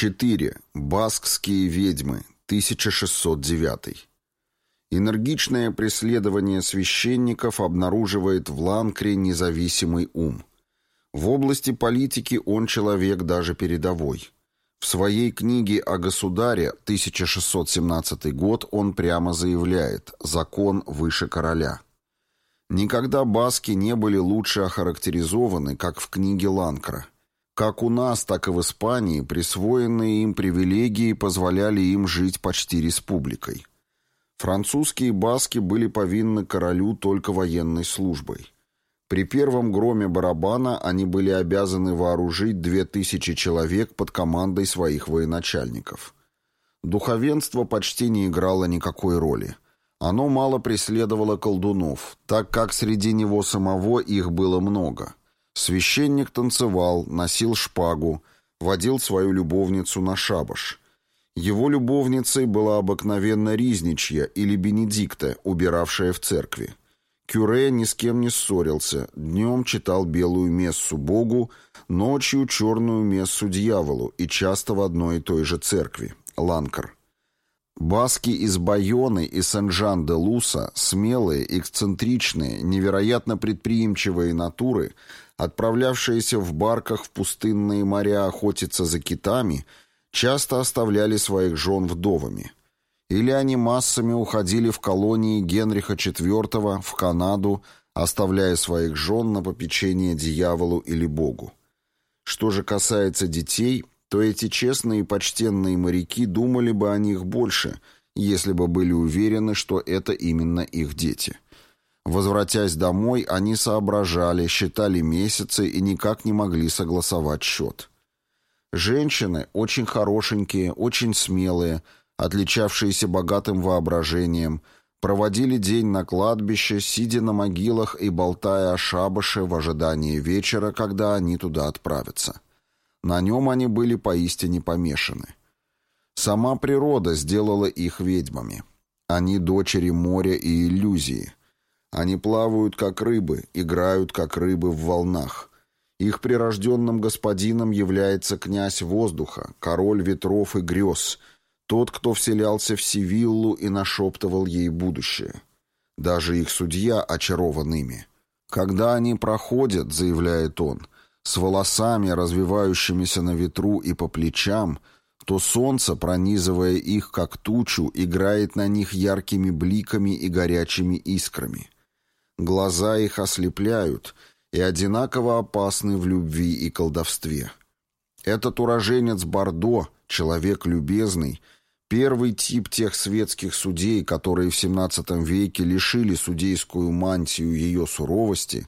4. Баскские ведьмы. 1609. Энергичное преследование священников обнаруживает в Ланкре независимый ум. В области политики он человек даже передовой. В своей книге о государе 1617 год он прямо заявляет «закон выше короля». Никогда баски не были лучше охарактеризованы, как в книге Ланкра. Как у нас, так и в Испании присвоенные им привилегии позволяли им жить почти республикой. Французские баски были повинны королю только военной службой. При первом громе барабана они были обязаны вооружить две тысячи человек под командой своих военачальников. Духовенство почти не играло никакой роли. Оно мало преследовало колдунов, так как среди него самого их было много. Священник танцевал, носил шпагу, водил свою любовницу на шабаш – его любовницей была обыкновенно Ризничья или Бенедикта, убиравшая в церкви. Кюре ни с кем не ссорился, днем читал белую мессу Богу, ночью черную мессу дьяволу и часто в одной и той же церкви – Ланкар. Баски из Байоны и Сен-Жан-де-Луса, смелые, эксцентричные, невероятно предприимчивые натуры, отправлявшиеся в барках в пустынные моря охотиться за китами – часто оставляли своих жен вдовами. Или они массами уходили в колонии Генриха IV в Канаду, оставляя своих жен на попечение дьяволу или богу. Что же касается детей, то эти честные и почтенные моряки думали бы о них больше, если бы были уверены, что это именно их дети. Возвратясь домой, они соображали, считали месяцы и никак не могли согласовать счет. Женщины очень хорошенькие, очень смелые, отличавшиеся богатым воображением, проводили день на кладбище, сидя на могилах и болтая о шабаше в ожидании вечера, когда они туда отправятся. На нем они были поистине помешаны. Сама природа сделала их ведьмами. Они дочери моря и иллюзии. Они плавают, как рыбы, играют, как рыбы в волнах. Их прирожденным господином является князь воздуха, король ветров и грез, тот, кто вселялся в Севиллу и нашептывал ей будущее. Даже их судья очарован ими. Когда они проходят, заявляет он, с волосами, развивающимися на ветру и по плечам, то солнце, пронизывая их как тучу, играет на них яркими бликами и горячими искрами. Глаза их ослепляют — и одинаково опасны в любви и колдовстве. Этот уроженец Бордо, человек любезный, первый тип тех светских судей, которые в XVII веке лишили судейскую мантию ее суровости,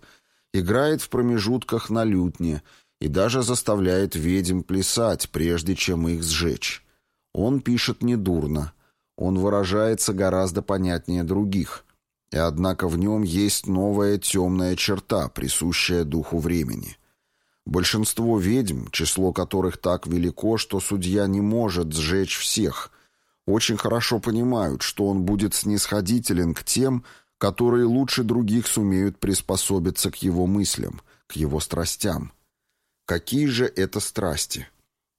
играет в промежутках на лютне и даже заставляет ведьм плясать, прежде чем их сжечь. Он пишет недурно, он выражается гораздо понятнее других – и однако в нем есть новая темная черта, присущая духу времени. Большинство ведьм, число которых так велико, что судья не может сжечь всех, очень хорошо понимают, что он будет снисходителен к тем, которые лучше других сумеют приспособиться к его мыслям, к его страстям. Какие же это страсти?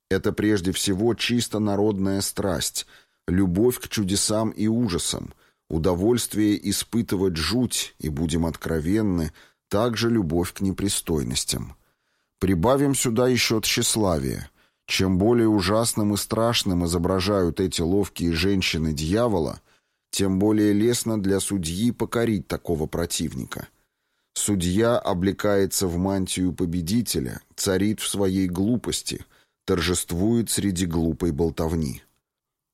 Это прежде всего чисто народная страсть, любовь к чудесам и ужасам – Удовольствие испытывать жуть, и, будем откровенны, также любовь к непристойностям. Прибавим сюда еще тщеславие. Чем более ужасным и страшным изображают эти ловкие женщины дьявола, тем более лестно для судьи покорить такого противника. Судья облекается в мантию победителя, царит в своей глупости, торжествует среди глупой болтовни.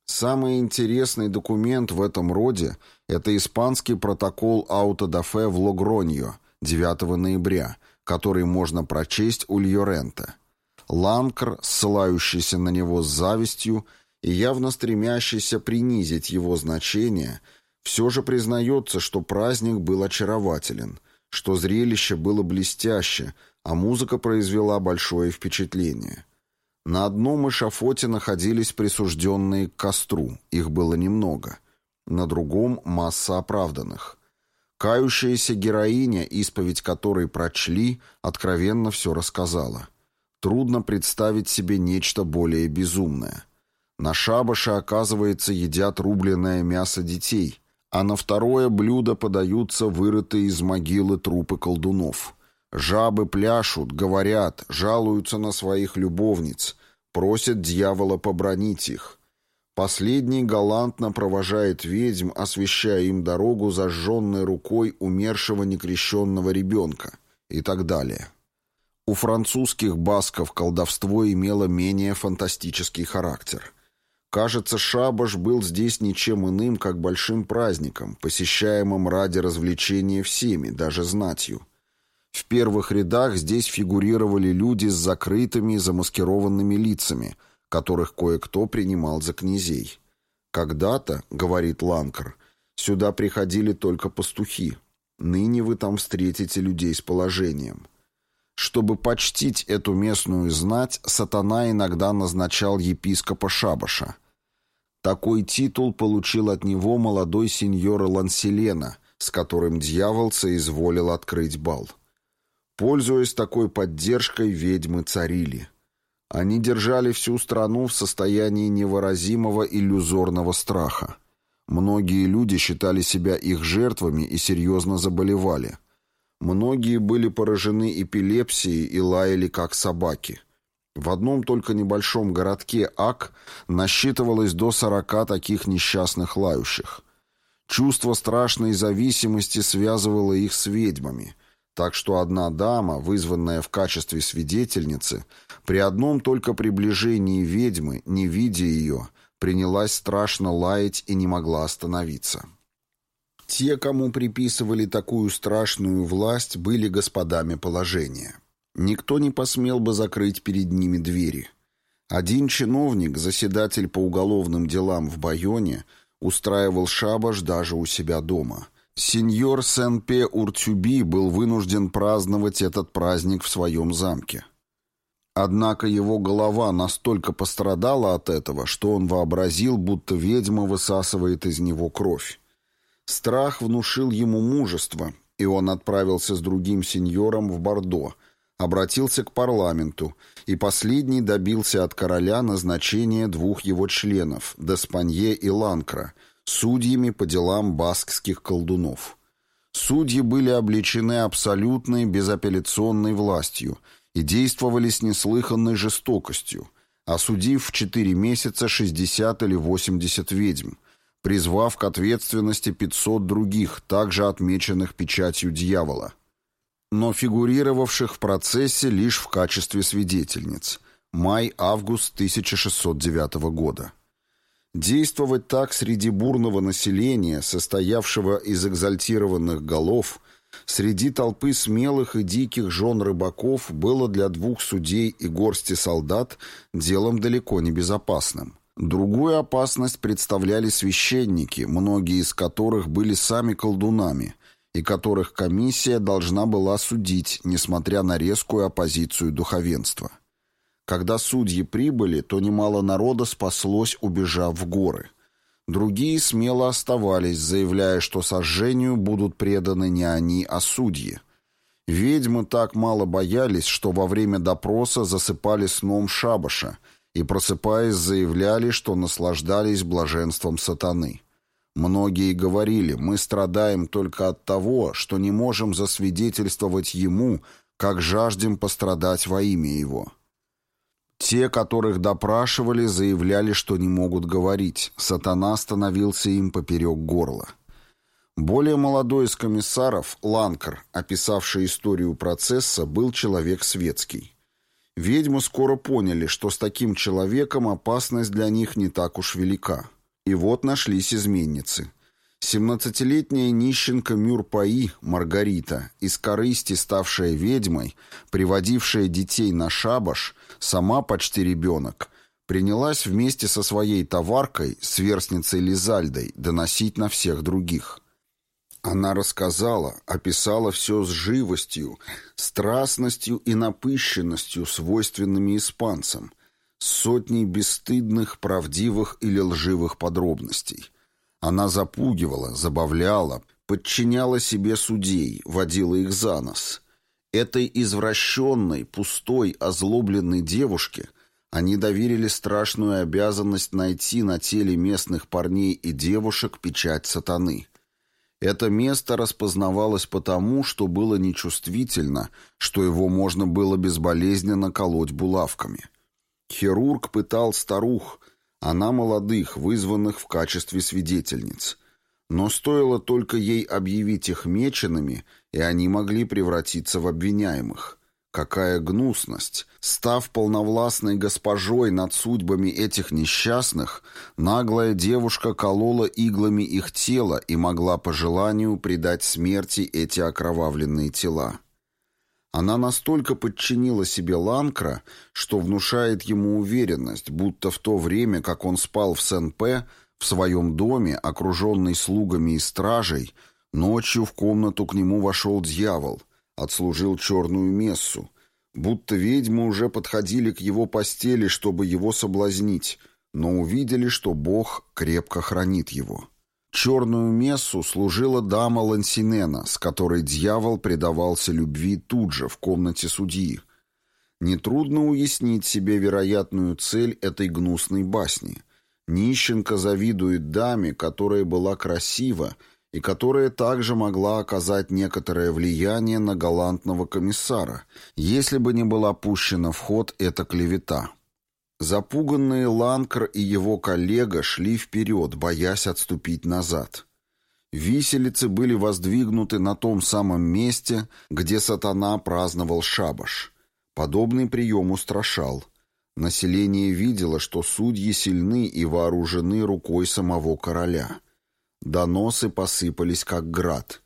Самый интересный документ в этом роде – это испанский протокол аутодафе в Логроньо 9 ноября, который можно прочесть у Льорента. Ланкр, ссылающийся на него с завистью и явно стремящийся принизить его значение, все же признается, что праздник был очарователен, что зрелище было блестяще, а музыка произвела большое впечатление. На одном эшафоте находились присужденные к костру, их было немного. На другом — масса оправданных. Кающаяся героиня, исповедь которой прочли, откровенно все рассказала. Трудно представить себе нечто более безумное. На шабаше, оказывается, едят рубленное мясо детей, а на второе блюдо подаются вырытые из могилы трупы колдунов. Жабы пляшут, говорят, жалуются на своих любовниц, просят дьявола побронить их. Последний галантно провожает ведьм, освещая им дорогу зажженной рукой умершего некрещенного ребенка и так далее. У французских басков колдовство имело менее фантастический характер. Кажется, шабаш был здесь ничем иным, как большим праздником, посещаемым ради развлечения всеми, даже знатью. В первых рядах здесь фигурировали люди с закрытыми замаскированными лицами, которых кое-кто принимал за князей. «Когда-то, — говорит Ланкар, — сюда приходили только пастухи. Ныне вы там встретите людей с положением». Чтобы почтить эту местную знать, сатана иногда назначал епископа Шабаша. Такой титул получил от него молодой сеньор Ланселена, с которым дьявол соизволил открыть бал. Пользуясь такой поддержкой, ведьмы царили. Они держали всю страну в состоянии невыразимого иллюзорного страха. Многие люди считали себя их жертвами и серьезно заболевали – Многие были поражены эпилепсией и лаяли как собаки. В одном только небольшом городке Ак насчитывалось до сорока таких несчастных лающих. Чувство страшной зависимости связывало их с ведьмами, так что одна дама, вызванная в качестве свидетельницы, при одном только приближении ведьмы, не видя ее, принялась страшно лаять и не могла остановиться. Те, кому приписывали такую страшную власть, были господами положения. Никто не посмел бы закрыть перед ними двери. Один чиновник, заседатель по уголовным делам в Байоне, устраивал шабаш даже у себя дома. Сеньор Сен-Пе Уртюби был вынужден праздновать этот праздник в своем замке. Однако его голова настолько пострадала от этого, что он вообразил, будто ведьма высасывает из него кровь. Страх внушил ему мужество, и он отправился с другим сеньором в Бордо, обратился к парламенту, и последний добился от короля назначения двух его членов, Деспанье и Ланкра, судьями по делам баскских колдунов. Судьи были обличены абсолютной безапелляционной властью и действовали с неслыханной жестокостью, осудив в четыре месяца 60 или 80 ведьм, призвав к ответственности 500 других, также отмеченных печатью дьявола, но фигурировавших в процессе лишь в качестве свидетельниц. Май-август 1609 года. Действовать так среди бурного населения, состоявшего из экзальтированных голов, среди толпы смелых и диких жен рыбаков было для двух судей и горсти солдат делом далеко не безопасным. Другую опасность представляли священники, многие из которых были сами колдунами, и которых комиссия должна была судить, несмотря на резкую оппозицию духовенства. Когда судьи прибыли, то немало народа спаслось, убежав в горы. Другие смело оставались, заявляя, что сожжению будут преданы не они, а судьи. Ведьмы так мало боялись, что во время допроса засыпали сном шабаша – и, просыпаясь, заявляли, что наслаждались блаженством сатаны. Многие говорили, мы страдаем только от того, что не можем засвидетельствовать ему, как жаждем пострадать во имя его. Те, которых допрашивали, заявляли, что не могут говорить. Сатана становился им поперек горла. Более молодой из комиссаров, Ланкар, описавший историю процесса, был человек светский. Ведьмы скоро поняли, что с таким человеком опасность для них не так уж велика. И вот нашлись изменницы. Семнадцатилетняя нищенка Мюрпаи, Маргарита, из корысти ставшая ведьмой, приводившая детей на шабаш, сама почти ребенок, принялась вместе со своей товаркой, сверстницей Лизальдой, доносить на всех других – она рассказала, описала все с живостью, страстностью и напыщенностью, свойственными испанцам, сотней бесстыдных, правдивых или лживых подробностей. Она запугивала, забавляла, подчиняла себе судей, водила их за нос. Этой извращенной, пустой, озлобленной девушке они доверили страшную обязанность найти на теле местных парней и девушек печать сатаны. Это место распознавалось потому, что было нечувствительно, что его можно было безболезненно колоть булавками. Хирург пытал старух, она молодых, вызванных в качестве свидетельниц. Но стоило только ей объявить их меченными, и они могли превратиться в обвиняемых. Какая гнусность! Став полновластной госпожой над судьбами этих несчастных, наглая девушка колола иглами их тела и могла по желанию предать смерти эти окровавленные тела. Она настолько подчинила себе Ланкра, что внушает ему уверенность, будто в то время, как он спал в Сен-Пе, в своем доме, окруженный слугами и стражей, ночью в комнату к нему вошел дьявол, отслужил черную мессу, будто ведьмы уже подходили к его постели, чтобы его соблазнить, но увидели, что Бог крепко хранит его. Черную мессу служила дама Лансинена, с которой дьявол предавался любви тут же, в комнате судьи. Нетрудно уяснить себе вероятную цель этой гнусной басни. Нищенка завидует даме, которая была красива и которая также могла оказать некоторое влияние на галантного комиссара, если бы не была пущена в ход эта клевета. Запуганные Ланкр и его коллега шли вперед, боясь отступить назад. Виселицы были воздвигнуты на том самом месте, где сатана праздновал шабаш. Подобный прием устрашал. Население видело, что судьи сильны и вооружены рукой самого короля. Доносы посыпались, как град.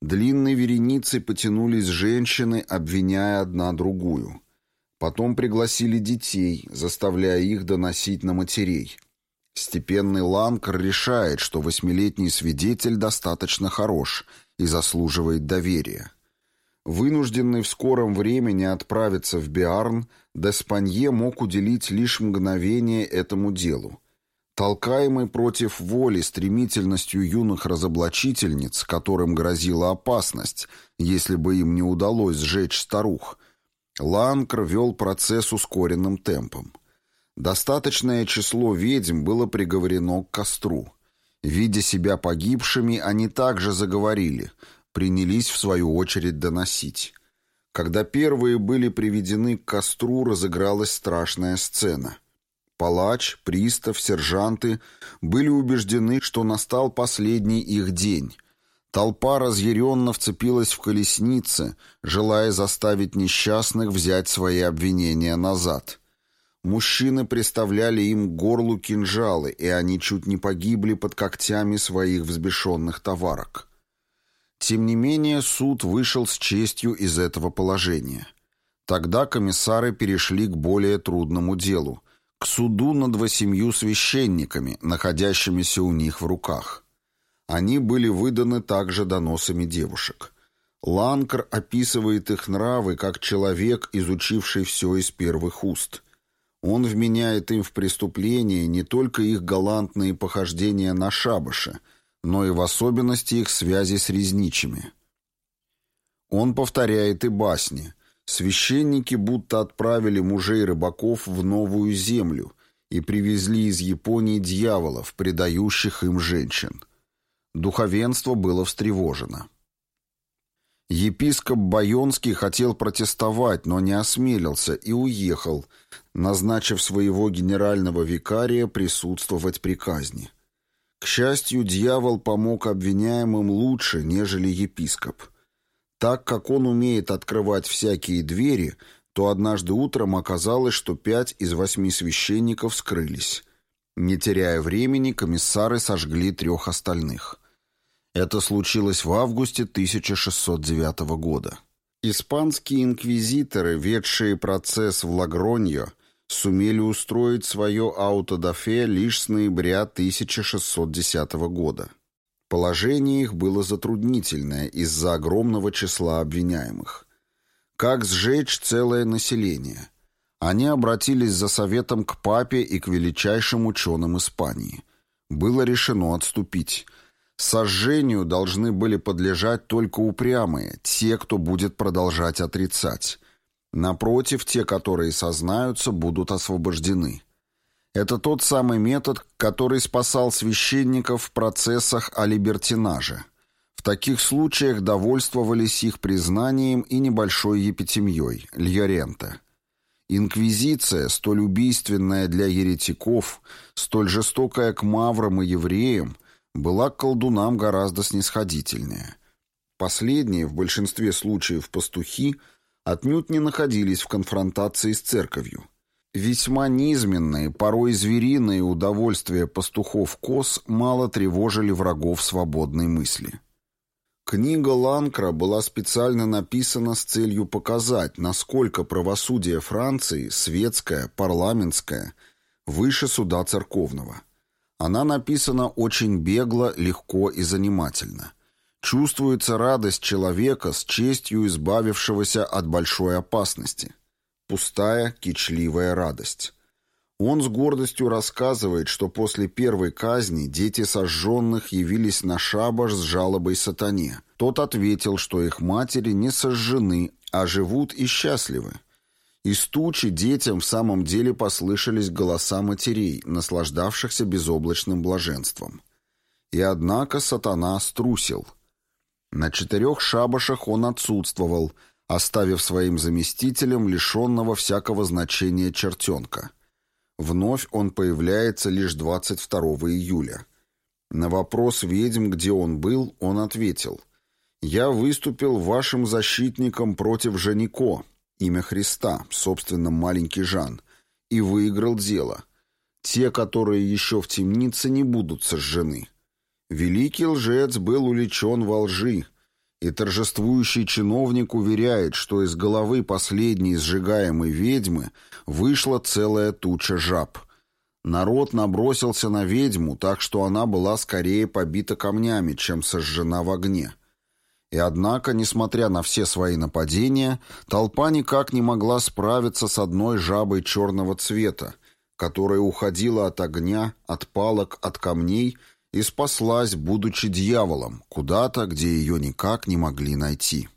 Длинной вереницей потянулись женщины, обвиняя одна другую. Потом пригласили детей, заставляя их доносить на матерей. Степенный Ланкер решает, что восьмилетний свидетель достаточно хорош и заслуживает доверия. Вынужденный в скором времени отправиться в Биарн, Деспанье мог уделить лишь мгновение этому делу. Толкаемый против воли стремительностью юных разоблачительниц, которым грозила опасность, если бы им не удалось сжечь старух, Ланкр вел процесс ускоренным темпом. Достаточное число ведьм было приговорено к костру. Видя себя погибшими, они также заговорили, принялись в свою очередь доносить. Когда первые были приведены к костру, разыгралась страшная сцена — Палач, пристав, сержанты были убеждены, что настал последний их день. Толпа разъяренно вцепилась в колесницы, желая заставить несчастных взять свои обвинения назад. Мужчины приставляли им горлу кинжалы, и они чуть не погибли под когтями своих взбешенных товарок. Тем не менее, суд вышел с честью из этого положения. Тогда комиссары перешли к более трудному делу — к суду над восемью священниками, находящимися у них в руках. Они были выданы также доносами девушек. Ланкер описывает их нравы как человек, изучивший все из первых уст. Он вменяет им в преступление не только их галантные похождения на шабаше, но и в особенности их связи с резничими. Он повторяет и басни – Священники будто отправили мужей рыбаков в новую землю и привезли из Японии дьяволов, предающих им женщин. Духовенство было встревожено. Епископ Байонский хотел протестовать, но не осмелился и уехал, назначив своего генерального викария присутствовать при казни. К счастью, дьявол помог обвиняемым лучше, нежели епископ – так как он умеет открывать всякие двери, то однажды утром оказалось, что пять из восьми священников скрылись. Не теряя времени, комиссары сожгли трех остальных. Это случилось в августе 1609 года. Испанские инквизиторы, ведшие процесс в Лагроньо, сумели устроить свое аутодафе лишь с ноября 1610 года. Положение их было затруднительное из-за огромного числа обвиняемых. Как сжечь целое население? Они обратились за советом к папе и к величайшим ученым Испании. Было решено отступить. Сожжению должны были подлежать только упрямые, те, кто будет продолжать отрицать. Напротив, те, которые сознаются, будут освобождены. Это тот самый метод, который спасал священников в процессах о либертинаже. В таких случаях довольствовались их признанием и небольшой епитемьей – льоренте. Инквизиция, столь убийственная для еретиков, столь жестокая к маврам и евреям – была к колдунам гораздо снисходительнее. Последние, в большинстве случаев пастухи, отнюдь не находились в конфронтации с церковью. Весьма низменные, порой звериные удовольствия пастухов-коз мало тревожили врагов свободной мысли. Книга Ланкра была специально написана с целью показать, насколько правосудие Франции, светское, парламентское, выше суда церковного – она написана очень бегло, легко и занимательно. Чувствуется радость человека с честью избавившегося от большой опасности. Пустая, кичливая радость. Он с гордостью рассказывает, что после первой казни дети сожженных явились на шабаш с жалобой сатане. Тот ответил, что их матери не сожжены, а живут и счастливы. Из тучи детям в самом деле послышались голоса матерей, наслаждавшихся безоблачным блаженством. И однако сатана струсил. На четырех шабашах он отсутствовал, оставив своим заместителем лишенного всякого значения чертенка. Вновь он появляется лишь 22 июля. На вопрос ведьм, где он был, он ответил. «Я выступил вашим защитником против Женико, имя Христа, собственно, маленький Жан, и выиграл дело. Те, которые еще в темнице, не будут сожжены. Великий лжец был уличен во лжи, и торжествующий чиновник уверяет, что из головы последней сжигаемой ведьмы вышла целая туча жаб. Народ набросился на ведьму, так что она была скорее побита камнями, чем сожжена в огне. И однако, несмотря на все свои нападения, толпа никак не могла справиться с одной жабой черного цвета, которая уходила от огня, от палок, от камней и спаслась, будучи дьяволом, куда-то, где ее никак не могли найти.